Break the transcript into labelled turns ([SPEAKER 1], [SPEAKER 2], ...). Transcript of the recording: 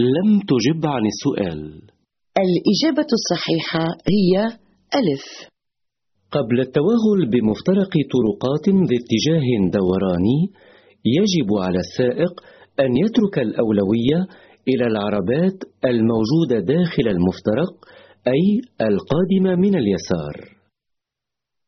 [SPEAKER 1] لم تجب عن السؤال.
[SPEAKER 2] الإجابة الصحيحة هي ألف.
[SPEAKER 3] قبل التوغل بمفترق طرقات باتجاه دوراني يجب على السائق أن يترك الأولوية إلى العربات الموجودة داخل المفترق أي القادمة من اليسار.